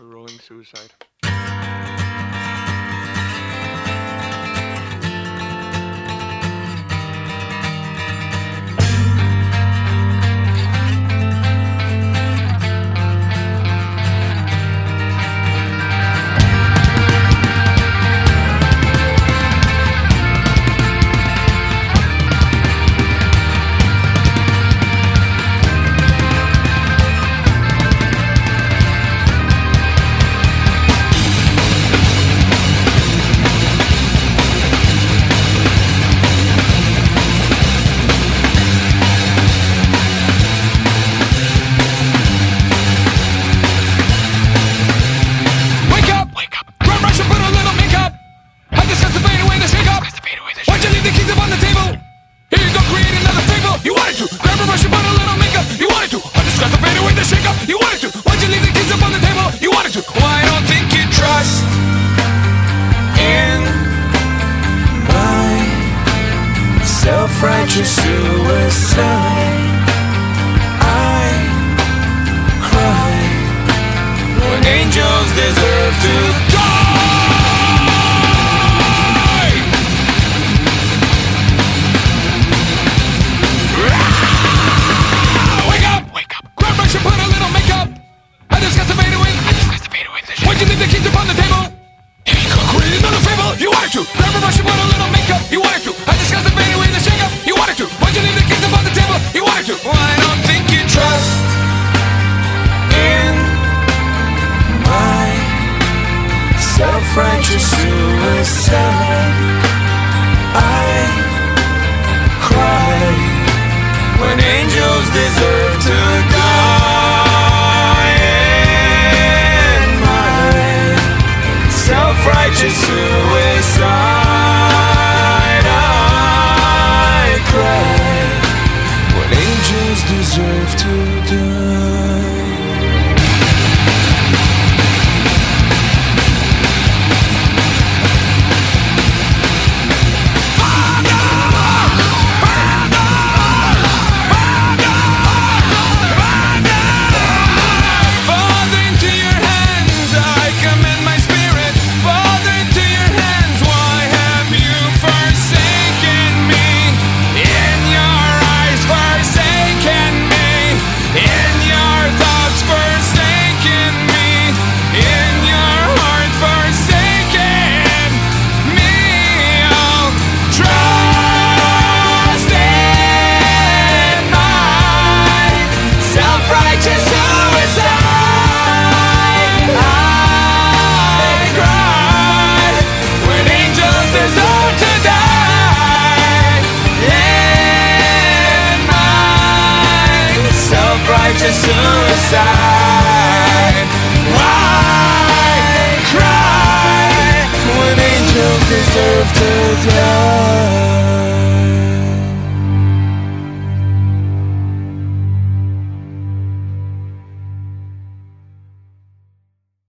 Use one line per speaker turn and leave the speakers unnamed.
A rolling suicide.
French suicide. I cry when angels deserve to die French suicide. I to suicide. Why cry when angels deserve to die?